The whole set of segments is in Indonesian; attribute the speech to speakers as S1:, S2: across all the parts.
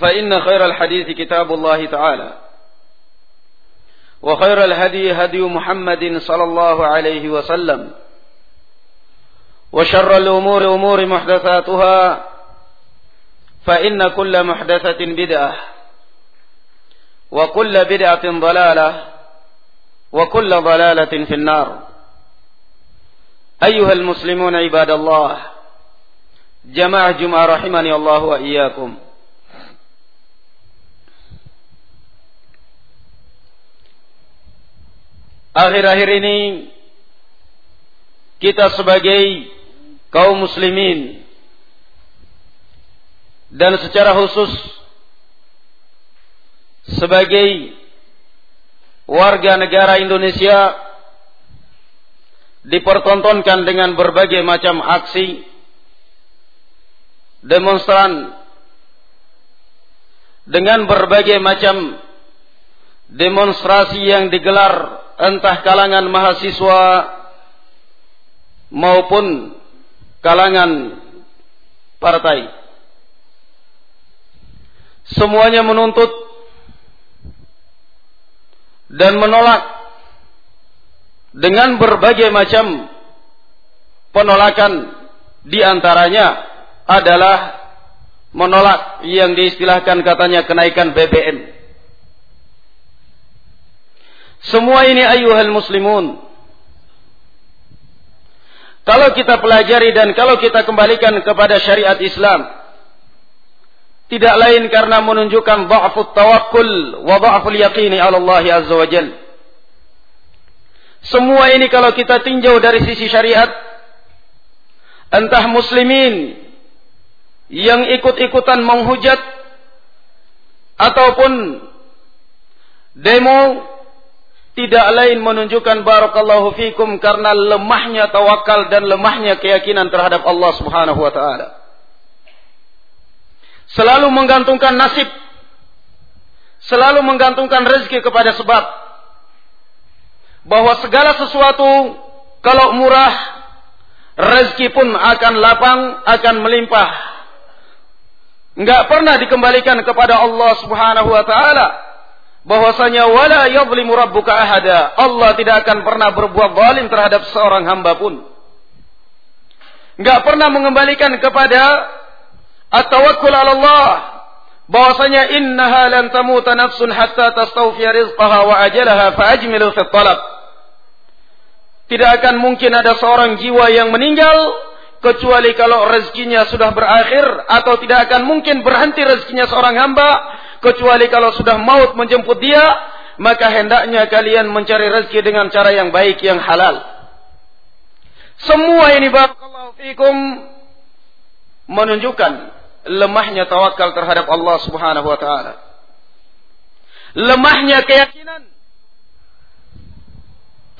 S1: فإن خير الحديث كتاب الله تعالى. وخير الهدي هدي محمد صلى الله عليه وسلم. وشر الأمور أمور محدثاتها فإن كل محدثة بدعة وكل بدعة ضلالة وكل ضلالة في النار. أيها المسلمون عباد الله جماعة جمعة رحمني الله وإياكم. Akhir-akhir ini kita sebagai kaum muslimin dan secara khusus sebagai warga negara Indonesia dipertontonkan dengan berbagai macam aksi demonstran dengan berbagai macam demonstrasi yang digelar entah kalangan mahasiswa maupun kalangan partai. Semuanya menuntut dan menolak dengan berbagai macam penolakan di antaranya adalah menolak yang diistilahkan katanya kenaikan BBM. Semua ini ayuhal muslimun. Kalau kita pelajari dan kalau kita kembalikan kepada syariat Islam, tidak lain karena menunjukkan dha'fut tawakkul wa dha'ful yaqini Allah azza wa jal. Semua ini kalau kita tinjau dari sisi syariat, entah muslimin yang ikut-ikutan menghujat ataupun demo tidak lain menunjukkan barakallahu fikum karena lemahnya tawakal dan lemahnya keyakinan terhadap Allah Subhanahu wa taala. Selalu menggantungkan nasib, selalu menggantungkan rezeki kepada sebab bahwa segala sesuatu kalau murah rezeki pun akan lapang, akan melimpah. Enggak pernah dikembalikan kepada Allah Subhanahu wa taala bahwasanya wala yadhlimu rabbuka ahada. Allah tidak akan pernah berbuat zalim terhadap seorang hamba pun. Enggak pernah mengembalikan kepada at-tawakkul 'ala Allah. Bahwasanya innaha lan tamuta nafsun hatta tastawfiya rizqaha wa ajalaha fa ajmilu fi talab. Tidak akan mungkin ada seorang jiwa yang meninggal kecuali kalau rezekinya sudah berakhir atau tidak akan mungkin berhenti rezekinya seorang hamba kecuali kalau sudah maut menjemput dia, maka hendaknya kalian mencari rezeki dengan cara yang baik, yang halal. Semua ini barakallahu fikum menunjukkan lemahnya tawakal terhadap Allah Subhanahu wa taala. Lemahnya keyakinan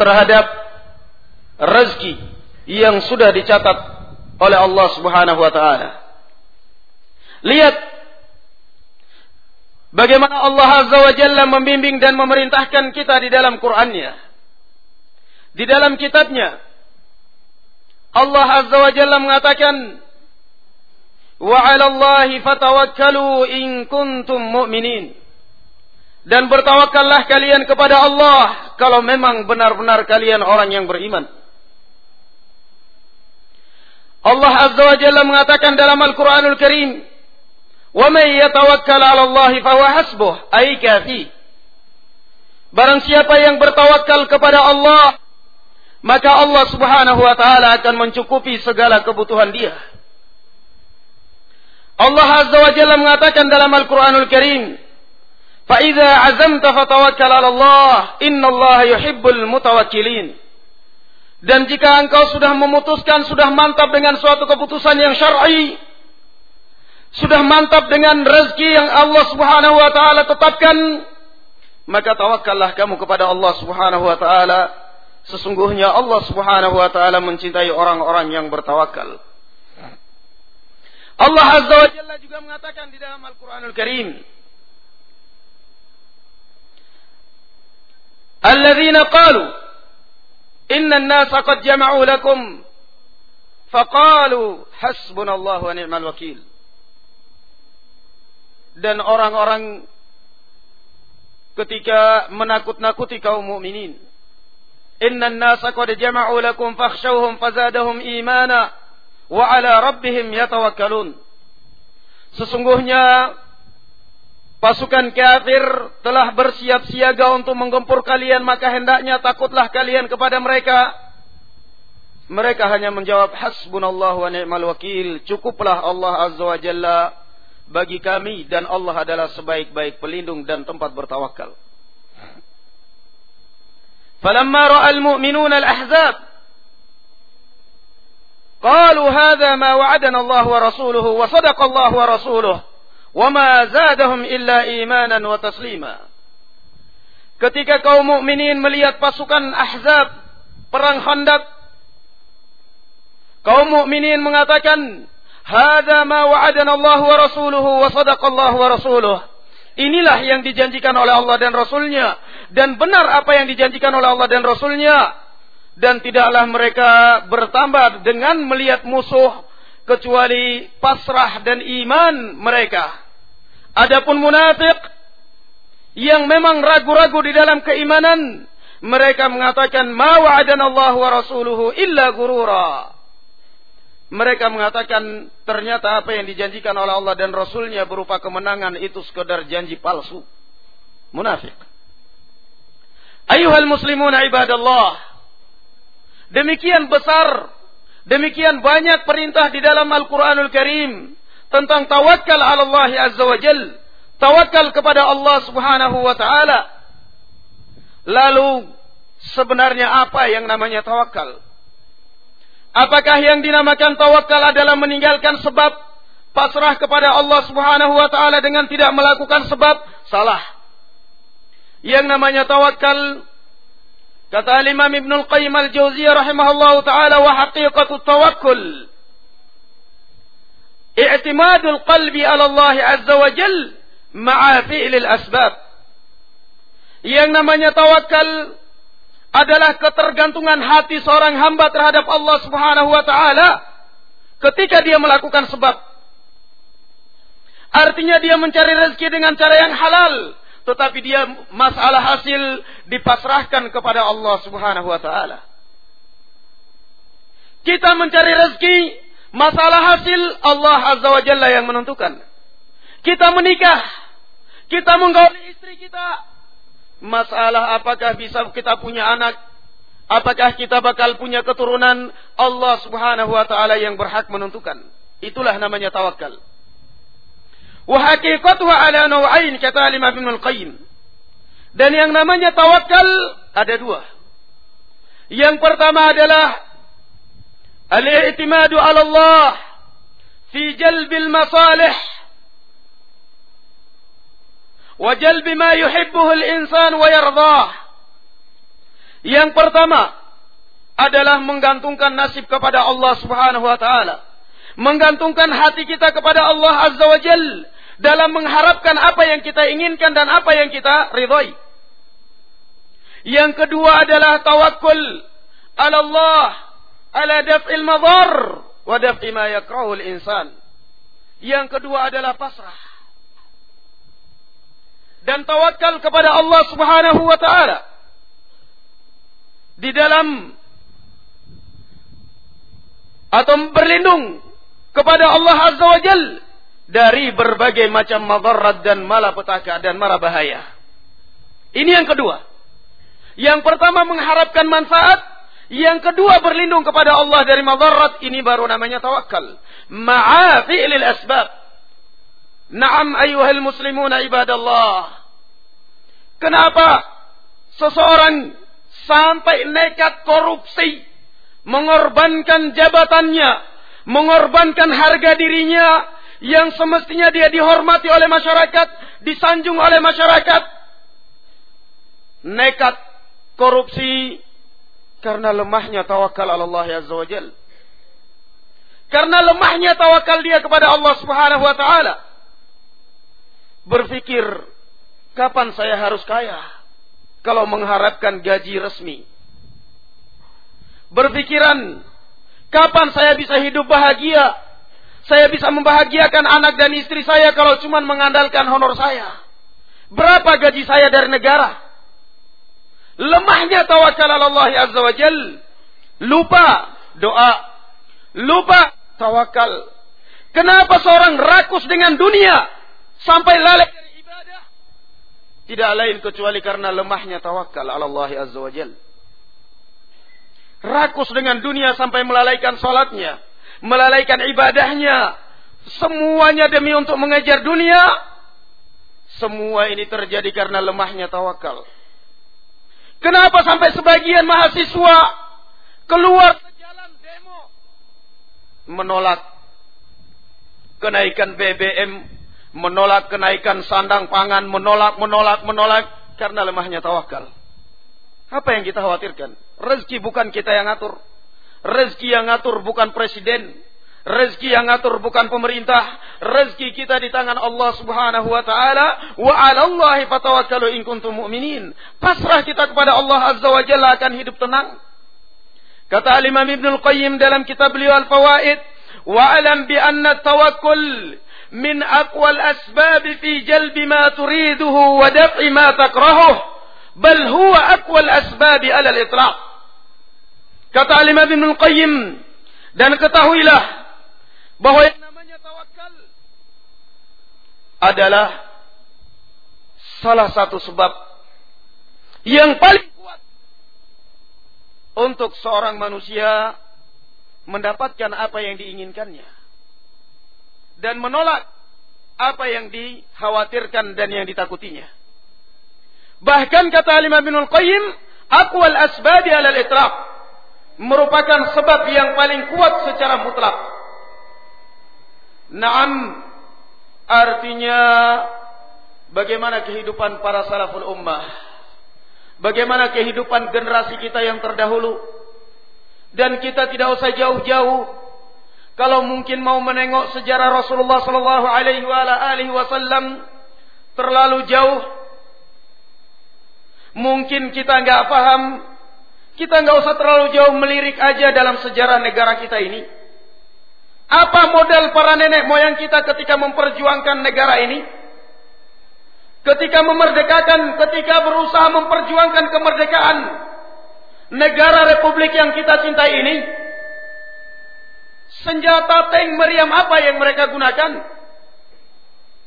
S1: terhadap rezeki yang sudah dicatat oleh Allah Subhanahu wa taala. Lihat bagaimana Allah Azza wa Jalla membimbing dan memerintahkan kita di dalam Qur'annya. Di dalam kitabnya. Allah Azza wa Jalla mengatakan, "Wa 'ala Allahi fatawakkalu in kuntum mu'minin." Dan bertawakallah kalian kepada Allah kalau memang benar-benar kalian orang yang beriman. Allah Azza wa Jalla mengatakan dalam Al-Quranul Karim, وَمَنْ يَتَوَكَّلَ عَلَى اللَّهِ فَهُوَ حَسْبُهُ أي كافي Barang siapa yang bertawakal kepada Allah, maka Allah Subhanahu wa taala akan mencukupi segala kebutuhan dia. Allah Azza wa Jalla mengatakan dalam Al-Qur'anul Karim, "Fa idza 'azamta fatawakkal 'ala Allah, innallaha yuhibbul mutawakkilin." Dan jika engkau sudah memutuskan, sudah mantap dengan suatu keputusan yang syar'i, sudah mantap dengan rezeki yang Allah Subhanahu wa taala tetapkan, maka tawakallah kamu kepada Allah Subhanahu wa taala. Sesungguhnya Allah Subhanahu wa taala mencintai orang-orang yang bertawakal. Allah Azza wa Jalla juga mengatakan di dalam Al-Qur'anul Karim, "Alladzina qalu inna an-nasa qad jama'u lakum faqalu hasbunallahu wa ni'mal wakil." Dan orang-orang ketika menakut-nakuti kaum mukminin. Inna an-nasa qad jama'u lakum fakhshawhum fazadahum imana wa 'ala rabbihim yatawakkalun. Sesungguhnya pasukan kafir telah bersiap siaga untuk menggempur kalian maka hendaknya takutlah kalian kepada mereka. Mereka hanya menjawab hasbunallahu wa ni'mal wakil. Cukuplah Allah Azza wa Jalla bagi kami dan Allah adalah sebaik-baik pelindung dan tempat bertawakal. Falamma ra'al mu'minuna al-ahzab qalu hadha ma wa'adana Allah wa rasuluhu wa sadaqa Allah wa rasuluhu wa ma zadahum illa imanan wa taslima. Ketika kaum mukminin melihat pasukan Ahzab perang Khandaq kaum mukminin mengatakan Hada ma Allah wa rasuluhu wa sadaqallahu wa rasuluh. Inilah yang dijanjikan oleh Allah dan Rasulnya. Dan benar apa yang dijanjikan oleh Allah dan Rasulnya. Dan tidaklah mereka bertambah dengan melihat musuh. Kecuali pasrah dan iman mereka. Adapun munafik. Yang memang ragu-ragu di dalam keimanan. Mereka mengatakan. Ma wa'adana Allah wa rasuluhu illa gurura mereka mengatakan ternyata apa yang dijanjikan oleh Allah dan Rasulnya berupa kemenangan itu sekedar janji palsu. Munafik. Ayuhal muslimuna ibadallah. Demikian besar, demikian banyak perintah di dalam Al-Quranul Karim tentang tawakal ala Allah Azza wa Jal. Tawakal kepada Allah subhanahu wa ta'ala. Lalu sebenarnya apa yang namanya tawakal? Apakah yang dinamakan tawakal adalah meninggalkan sebab pasrah kepada Allah Subhanahu wa taala dengan tidak melakukan sebab? Salah. Yang namanya tawakal kata Imam Ibnu Al-Qayyim Al-Jauziyah rahimahullahu taala wa haqiqatu tawakkul i'timadul qalbi ala Allah azza wa jal ma'a fi'lil asbab. Yang namanya tawakal adalah ketergantungan hati seorang hamba terhadap Allah Subhanahu wa taala ketika dia melakukan sebab. Artinya dia mencari rezeki dengan cara yang halal, tetapi dia masalah hasil dipasrahkan kepada Allah Subhanahu wa taala. Kita mencari rezeki, masalah hasil Allah Azza wa Jalla yang menentukan. Kita menikah, kita menggauli istri kita, masalah apakah bisa kita punya anak, apakah kita bakal punya keturunan, Allah Subhanahu wa taala yang berhak menentukan. Itulah namanya tawakal. Wa haqiqatuha ala naw'ain kata Imam Al-Qayyim. Dan yang namanya tawakal ada dua. Yang pertama adalah al-i'timadu 'ala Allah fi jalbil masalih وجلب ما يحبه الإنسان ويرضاه Yang pertama adalah menggantungkan nasib kepada Allah Subhanahu wa taala Menggantungkan hati kita kepada Allah Azza wa Jal. Dalam mengharapkan apa yang kita inginkan dan apa yang kita ridhoi. Yang kedua adalah tawakul ala Allah ala daf'il madar wa daf'i ma yakrahul insan. Yang kedua adalah pasrah. dan tawakal kepada Allah Subhanahu wa taala. Di dalam atau berlindung kepada Allah Azza wa Jal dari berbagai macam madarat dan malapetaka dan mara bahaya. Ini yang kedua. Yang pertama mengharapkan manfaat, yang kedua berlindung kepada Allah dari madarat, ini baru namanya tawakal. Ma'a fi'lil asbab. Naam ayuhal muslimuna ibadallah. Kenapa seseorang sampai nekat korupsi mengorbankan jabatannya, mengorbankan harga dirinya yang semestinya dia dihormati oleh masyarakat, disanjung oleh masyarakat. Nekat korupsi karena lemahnya tawakal Allah Azza wa. Karena lemahnya tawakal dia kepada Allah Subhanahu wa taala. Berpikir, kapan saya harus kaya? Kalau mengharapkan gaji resmi berpikiran, kapan saya bisa hidup bahagia? Saya bisa membahagiakan anak dan istri saya kalau cuma mengandalkan honor saya. Berapa gaji saya dari negara? Lemahnya tawakal Allah Azza wa Jal. Lupa doa. Lupa tawakal. Kenapa seorang rakus dengan dunia sampai lalai dari? Tidak lain kecuali karena lemahnya tawakal Allah Azza wa Jalla rakus dengan dunia sampai melalaikan sholatnya, melalaikan ibadahnya, semuanya demi untuk mengejar dunia, semua ini terjadi karena lemahnya tawakal. Kenapa sampai sebagian mahasiswa keluar ke jalan demo menolak kenaikan BBM, menolak kenaikan sandang pangan, menolak, menolak, menolak karena lemahnya tawakal. Apa yang kita khawatirkan? Rezeki bukan kita yang ngatur. Rezeki yang ngatur bukan presiden. Rezeki yang ngatur bukan pemerintah. Rezeki kita di tangan Allah Subhanahu wa taala. Wa 'ala Allahi fatawakkalu in kuntum mu'minin. Pasrah kita kepada Allah Azza wa Jalla akan hidup tenang. Kata Imam Ibnu Al-Qayyim dalam kitab beliau Al-Fawaid, "Wa'lam bi anna min aqwal asbab fi jalbi ma turiduhu wa daf'i ma takrahuh." bal huwa aqwal asbabi alal itlaq. Kata Alimah bin Qayyim dan ketahuilah bahwa yang namanya tawakal adalah salah satu sebab yang paling kuat untuk seorang manusia mendapatkan apa yang diinginkannya dan menolak apa yang dikhawatirkan dan yang ditakutinya. Bahkan kata Alimah bin Al-Qayyim, akwal asbabi alal itraq. Merupakan sebab yang paling kuat secara mutlak. Naam, artinya bagaimana kehidupan para salaful ummah. Bagaimana kehidupan generasi kita yang terdahulu. Dan kita tidak usah jauh-jauh. Kalau mungkin mau menengok sejarah Rasulullah sallallahu alaihi wasallam terlalu jauh Mungkin kita nggak paham, kita nggak usah terlalu jauh melirik aja dalam sejarah negara kita ini. Apa model para nenek moyang kita ketika memperjuangkan negara ini? Ketika memerdekakan, ketika berusaha memperjuangkan kemerdekaan negara republik yang kita cintai ini, senjata tank meriam apa yang mereka gunakan?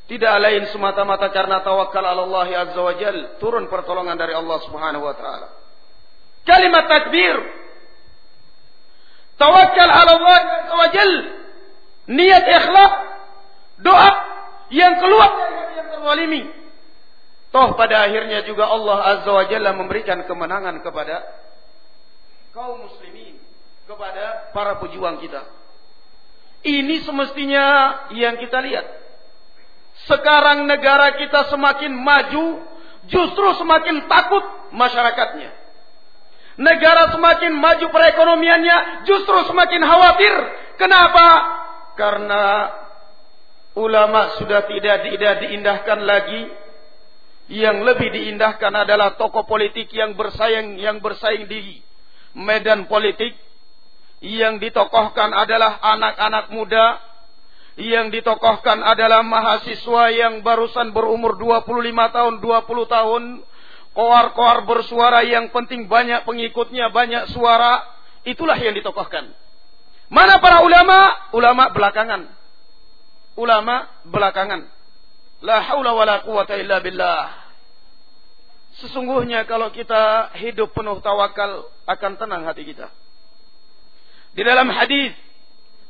S1: Tidak lain semata-mata karena tawakal Allah Azza wa Jal. Turun pertolongan dari Allah Subhanahu wa taala. Kalimat takbir. Tawakal Allah Azza wa Jal. Niat ikhlas. Doa yang keluar dari yang terzalimi. Toh pada akhirnya juga Allah Azza wa Jalla memberikan kemenangan kepada kaum muslimin. Kepada para pejuang kita. Ini semestinya yang kita lihat sekarang negara kita semakin maju, justru semakin takut masyarakatnya. Negara semakin maju perekonomiannya, justru semakin khawatir. Kenapa? karena ulama sudah tidak tidak diindahkan lagi yang lebih diindahkan adalah tokoh politik yang bersaing yang bersaing di medan politik yang ditokohkan adalah anak-anak muda. Yang ditokohkan adalah mahasiswa yang barusan berumur 25 tahun 20 tahun. Koar-koar bersuara yang penting banyak pengikutnya banyak suara. Itulah yang ditokohkan. Mana para ulama? Ulama belakangan. Ulama belakangan. La haula wala quwata illa billah. Sesungguhnya kalau kita hidup penuh tawakal akan tenang hati kita. Di dalam hadis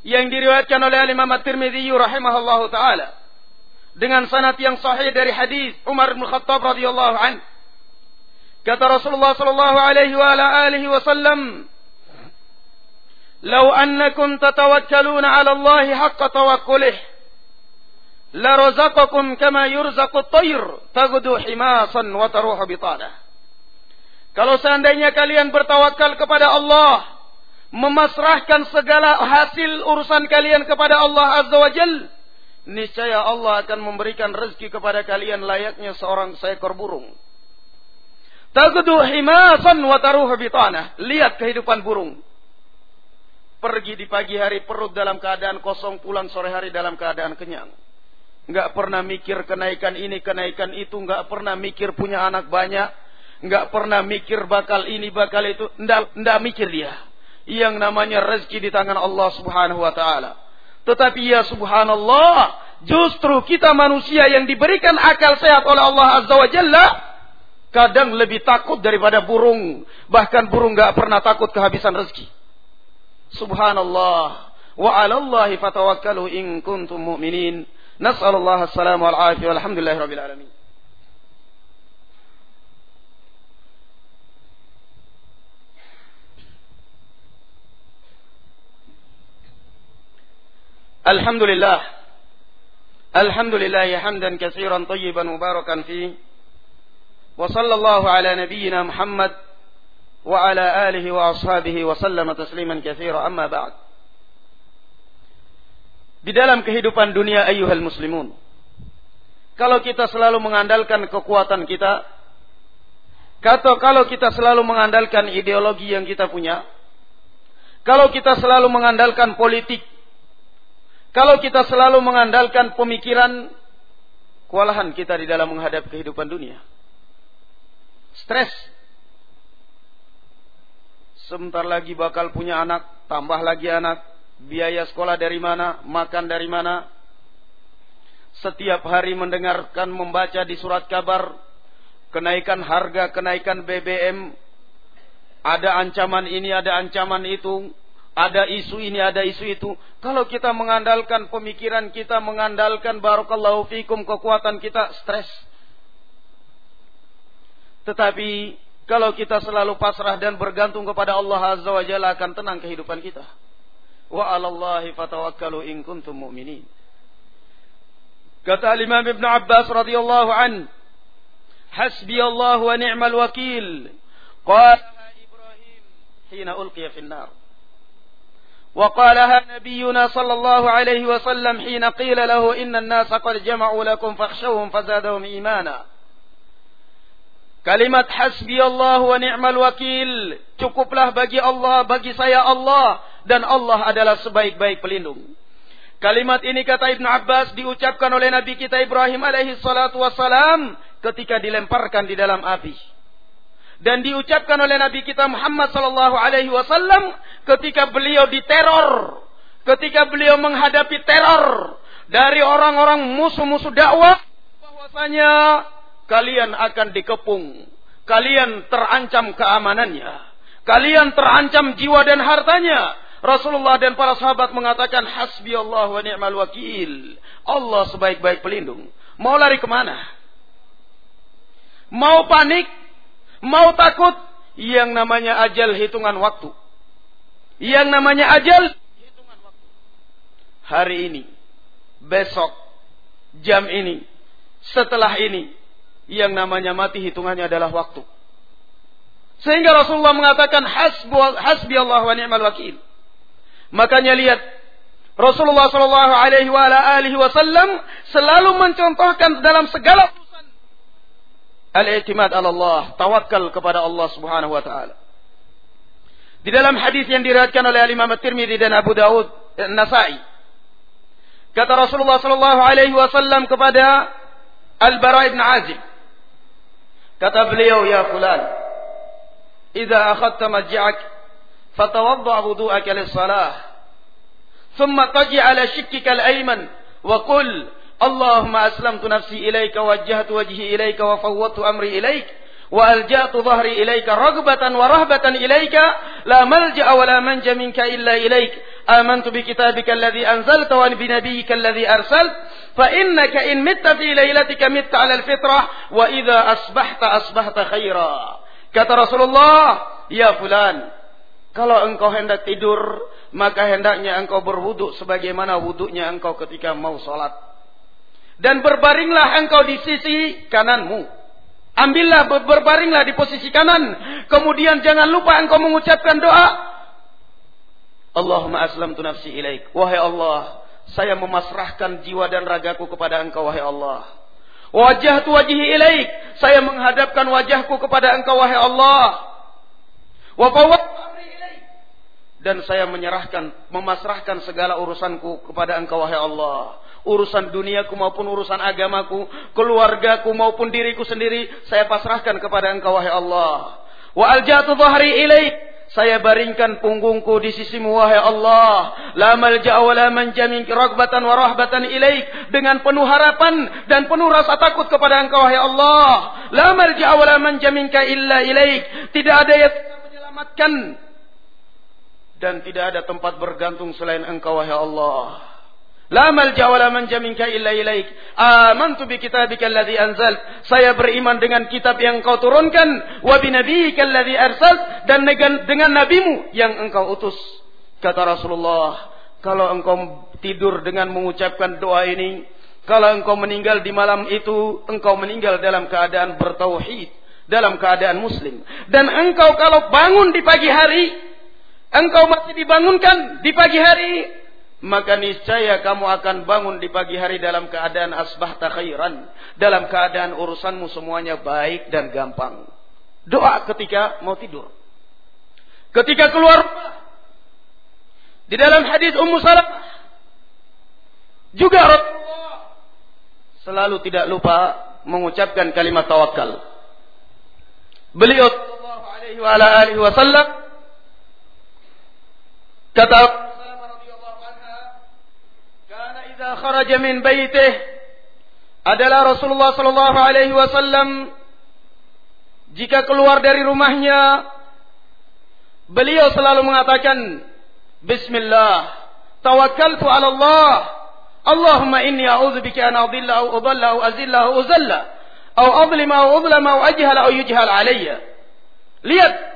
S1: yang diriwayatkan oleh Imam At-Tirmidzi rahimahullahu taala dengan sanad yang sahih dari hadis Umar bin Khattab radhiyallahu an kata Rasulullah sallallahu alaihi wa ala alihi wasallam "Lau annakum tatawakkaluna 'ala Allah haqqa tawakkulih" la razaqakum kama yurzaqu tayr taghdu himasan wa taruhu. Kalau seandainya kalian bertawakal kepada Allah, memasrahkan segala hasil urusan kalian kepada Allah Azza wa Jal, niscaya Allah akan memberikan rezeki kepada kalian layaknya seorang seekor burung. Taghdu himasan wa taruhu bitana. Lihat kehidupan burung. Pergi di pagi hari perut dalam keadaan kosong, pulang sore hari dalam keadaan kenyang nggak pernah mikir kenaikan ini, kenaikan itu, nggak pernah mikir punya anak banyak, nggak pernah mikir bakal ini, bakal itu, nggak, nggak mikir dia yang namanya rezeki di tangan Allah Subhanahu wa taala. Tetapi ya subhanallah, justru kita manusia yang diberikan akal sehat oleh Allah Azza wa Jalla kadang lebih takut daripada burung. Bahkan burung gak pernah takut kehabisan rezeki. Subhanallah. Wa 'alallahi fatawakkalu in kuntum mu'minin. Nas'alullah as-salama afiyah. Alamin. الحمد لله الحمد لله حمدا كثيرا طيبا مباركا فيه وصلى الله على نبينا محمد وعلى آله وأصحابه وسلم تسليما كثيرا أما بعد di dalam kehidupan dunia ayyuhal muslimun. Kalau kita selalu mengandalkan kekuatan kita, kata kalau kita selalu mengandalkan ideologi yang kita punya, kalau kita selalu mengandalkan politik, kalau kita selalu mengandalkan pemikiran, kewalahan kita di dalam menghadapi kehidupan dunia. Stres. Sebentar lagi bakal punya anak, tambah lagi anak, biaya sekolah dari mana, makan dari mana. Setiap hari mendengarkan membaca di surat kabar kenaikan harga, kenaikan BBM, ada ancaman ini, ada ancaman itu, ada isu ini, ada isu itu. Kalau kita mengandalkan pemikiran kita, mengandalkan barakallahu fikum kekuatan kita, stres. Tetapi kalau kita selalu pasrah dan bergantung kepada Allah Azza wa Jalla akan tenang kehidupan kita wa 'ala Allahi fatawakkalu in kuntum mu'minin. Kata Imam Ibn Abbas radhiyallahu an, "Hasbi Allah wa ni'mal wakil." Qala Ibrahim hina ulqiya fi an-nar. وقالها نبينا صلى الله عليه وسلم حين قيل له إن الناس قد جمعوا لكم فاخشوهم فزادهم إيمانا Kalimat hasbi Allah wa ni'mal wakil. Cukuplah bagi Allah, bagi saya Allah. Dan Allah adalah sebaik-baik pelindung. Kalimat ini kata Ibn Abbas diucapkan oleh Nabi kita Ibrahim alaihi salatu wassalam ketika dilemparkan di dalam api. Dan diucapkan oleh Nabi kita Muhammad sallallahu alaihi wasallam ketika beliau diteror. Ketika beliau menghadapi teror dari orang-orang musuh-musuh dakwah bahwasanya kalian akan dikepung. Kalian terancam keamanannya. Kalian terancam jiwa dan hartanya. Rasulullah dan para sahabat mengatakan hasbi Allah wa ni'mal wakil. Allah sebaik-baik pelindung. Mau lari ke mana? Mau panik? Mau takut? Yang namanya ajal hitungan waktu. Yang namanya ajal. Hari ini, besok, jam ini, setelah ini, yang namanya mati hitungannya adalah waktu. Sehingga Rasulullah mengatakan hasbi Allah wa ni'mal wakil. Makanya lihat Rasulullah Shallallahu Alaihi Wasallam selalu mencontohkan dalam segala urusan al-i'timad Allah, tawakal kepada Allah Subhanahu wa taala. Di dalam hadis yang diriwayatkan oleh Imam At-Tirmidzi dan Abu Daud Nasai, kata Rasulullah Shallallahu Alaihi Wasallam kepada Al-Bara ibn Azib, kata beliau, ya fulan, "Idza akhadta maj'ak, fatawadda wudu'aka lis-salah." ثم تجي على شكك الأيمن وقل اللهم أسلمت نفسي إليك ووجهت وجهي إليك وفوضت أمري إليك wa alja'tu dhahri ilaika ragbatan wa rahbatan ilaika la malja'a wa la manja minka illa ilaik. Amantu bi kitabika alladhi anzalta wa bi nabiyyika alladhi arsalt. Fa innaka in mitta fi lailatika mitta 'ala alfitrah wa idza asbahta asbahta khaira kata Rasulullah ya fulan kalau engkau hendak tidur maka hendaknya engkau berwuduk sebagaimana wuduknya engkau ketika mau salat dan berbaringlah engkau di sisi kananmu. Ambillah berbaringlah di posisi kanan. Kemudian jangan lupa engkau mengucapkan doa. Allahumma aslamtu nafsi ilaik. Wahai Allah, saya memasrahkan jiwa dan ragaku kepada engkau wahai Allah. Wajah tu wajhi ilaik. Saya menghadapkan wajahku kepada engkau wahai Allah. Wa dan saya menyerahkan, memasrahkan segala urusanku kepada Engkau wahai Allah. Urusan duniaku maupun urusan agamaku, keluargaku maupun diriku sendiri, saya pasrahkan kepada Engkau wahai Allah. Wa aljatu dhahri ilaik. Saya baringkan punggungku di sisimu wahai Allah. La malja'a wa la manja ragbatan wa rahbatan ilaik. Dengan penuh harapan dan penuh rasa takut kepada engkau wahai Allah. La malja'a wa la manja illa ilaik. Tidak ada yang menyelamatkan dan tidak ada tempat bergantung selain engkau wahai Allah. La malja wa la manja minka illa ilaik. Amantu bi kitabika alladhi anzal. Saya beriman dengan kitab yang engkau turunkan wa bi nabiyyika alladhi arsal dan dengan nabimu yang engkau utus. Kata Rasulullah, kalau engkau tidur dengan mengucapkan doa ini, kalau engkau meninggal di malam itu, engkau meninggal dalam keadaan bertauhid, dalam keadaan muslim. Dan engkau kalau bangun di pagi hari, engkau masih dibangunkan di pagi hari, maka niscaya kamu akan bangun di pagi hari dalam keadaan asbah khairan, dalam keadaan urusanmu semuanya baik dan gampang. Doa ketika mau tidur. Ketika keluar di dalam hadis Ummu Salamah juga selalu tidak lupa mengucapkan kalimat tawakal. Beliau alaihi Kata "Karena idza kharaja adalah Rasulullah sallallahu alaihi wasallam. Jika keluar dari rumahnya beliau selalu mengatakan bismillah tawakkaltu ala Allah. Allahumma inni a'udzu bika an adilla aw udalla aw azilla aw uzalla aw adlima aw udlama aw ajhala aw yujhal alayya. Lihat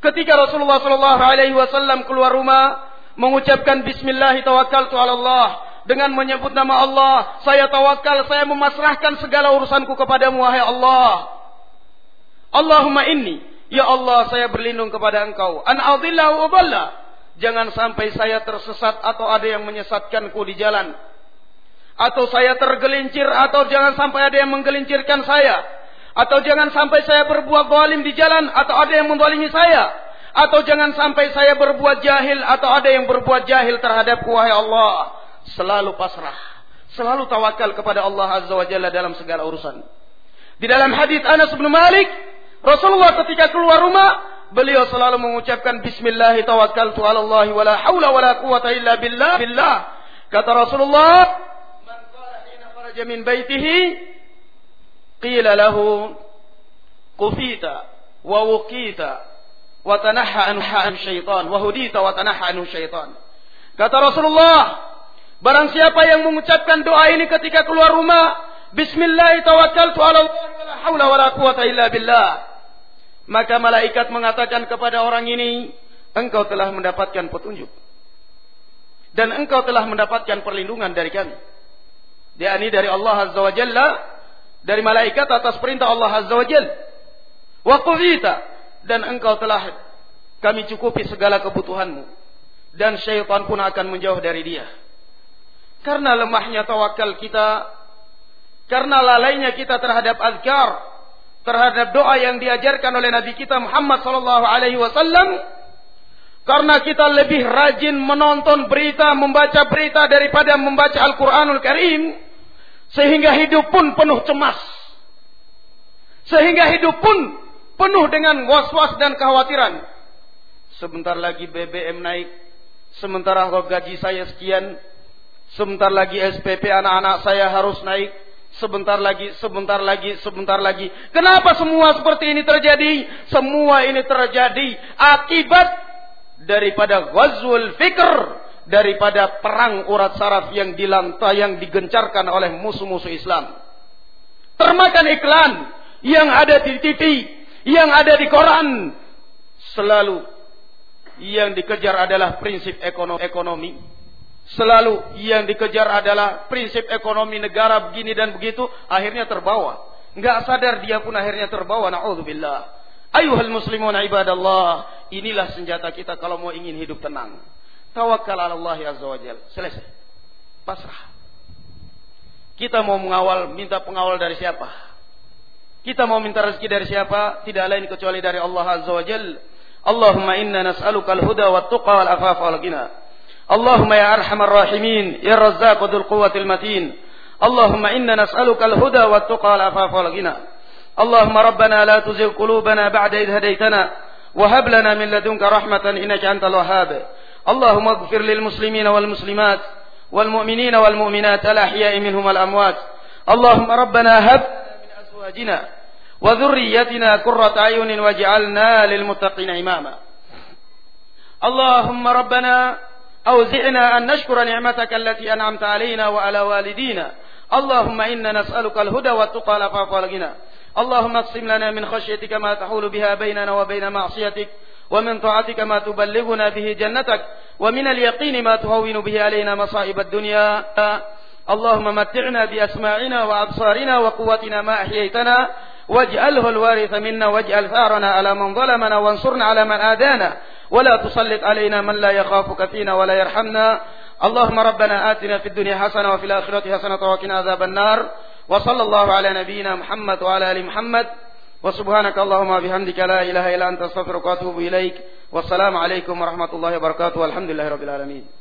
S1: Ketika Rasulullah Shallallahu Alaihi Wasallam keluar rumah, mengucapkan Bismillah tawakkaltu Allah dengan menyebut nama Allah, saya tawakal, saya memasrahkan segala urusanku kepadamu wahai Allah. Allahumma inni, ya Allah saya berlindung kepada Engkau. An adillahu. Jangan sampai saya tersesat atau ada yang menyesatkanku di jalan. Atau saya tergelincir atau jangan sampai ada yang menggelincirkan saya atau jangan sampai saya berbuat zalim di jalan atau ada yang mendolimi saya. Atau jangan sampai saya berbuat jahil atau ada yang berbuat jahil terhadap wahai Allah. Selalu pasrah. Selalu tawakal kepada Allah Azza wa Jalla dalam segala urusan. Di dalam hadis Anas bin Malik, Rasulullah ketika keluar rumah, beliau selalu mengucapkan Bismillah tawakkaltu ala Allah wa la hawla wa la quwata illa billah. billah. Kata Rasulullah, Man qala hina kharaja min baitihi qila lahu kufita wa wuqita wa tanahha an syaitan wa hudita wa tanahha anhu syaitan. Kata Rasulullah, barang siapa yang mengucapkan doa ini ketika keluar rumah, bismillah wa wa. Maka malaikat mengatakan kepada orang ini, engkau telah mendapatkan petunjuk. Dan engkau telah mendapatkan perlindungan dari kami. Dia ini dari Allah Azza wa Jalla dari malaikat atas perintah Allah Azza wa Jal. Waqfita dan engkau telah kami cukupi segala kebutuhanmu dan syaitan pun akan menjauh dari dia. Karena lemahnya tawakal kita, karena lalainya kita terhadap azkar, terhadap doa yang diajarkan oleh Nabi kita Muhammad sallallahu alaihi wasallam, karena kita lebih rajin menonton berita, membaca berita daripada membaca Al-Qur'anul Karim, sehingga hidup pun penuh cemas. Sehingga hidup pun penuh dengan was-was dan kekhawatiran. Sebentar lagi BBM naik, sementara gaji saya sekian, Sebentar lagi SPP anak-anak saya harus naik. Sebentar lagi, sebentar lagi, sebentar lagi. Kenapa semua seperti ini terjadi? Semua ini terjadi akibat daripada ghazwul fikr. Daripada perang urat saraf yang dilantai, yang digencarkan oleh musuh-musuh Islam. Termakan iklan yang ada di TV, yang ada di koran. Selalu yang dikejar adalah prinsip ekonomi Selalu yang dikejar adalah prinsip ekonomi negara begini dan begitu, akhirnya terbawa. Enggak sadar dia pun akhirnya terbawa. Na'udzubillah. Ayuhal muslimun ibadallah. Inilah senjata kita kalau mau ingin hidup tenang. Tawakal Allah wa jal. Selesai. Pasrah. Kita mau mengawal, minta pengawal dari siapa? Kita mau minta rezeki dari siapa? Tidak lain kecuali dari Allah azza wa. Allahumma inna nas'aluka al-huda wa tuqa wal-afafa wal-ghina. اللهم يا أرحم الراحمين يا الرزاق ذو القوة المتين. اللهم إنا نسألك الهدى والتقى والعفاف والغنى. اللهم ربنا لا تزغ قلوبنا بعد إذ هديتنا وهب لنا من لدنك رحمة إنك أنت الوهاب. اللهم اغفر للمسلمين والمسلمات والمؤمنين والمؤمنات الأحياء منهم الأموات اللهم ربنا هب من أزواجنا وذريتنا قرة أعين واجعلنا للمتقين إماما. اللهم ربنا أوزعنا أن نشكر نعمتك التي أنعمت علينا وعلى والدينا. اللهم إنا نسألك الهدى والتقى والعفاف والغنى اللهم اقسم لنا من خشيتك ما تحول بها بيننا وبين معصيتك ومن طاعتك ما تبلغنا به جنتك ومن اليقين ما تهون به علينا مصائب الدنيا. اللهم متعنا بأسماعنا وأبصارنا وقوتنا ما أحييتنا. واجعله الوارث منا واجعل ثارنا على من ظلمنا وانصرنا على من آدانا ولا تسلط علينا من لا يخافك فينا ولا يرحمنا. اللهم ربنا آتنا في الدنيا حسنة وفي الآخرة حسنة وقنا عذاب النار. وصلى الله على نبينا محمد وعلى آل محمد. وسبحانك اللهم وبحمدك لا إله إلا أنت أستغفرك وأتوب إليك. والسلام عليكم ورحمة الله وبركاته والحمد لله رب العالمين.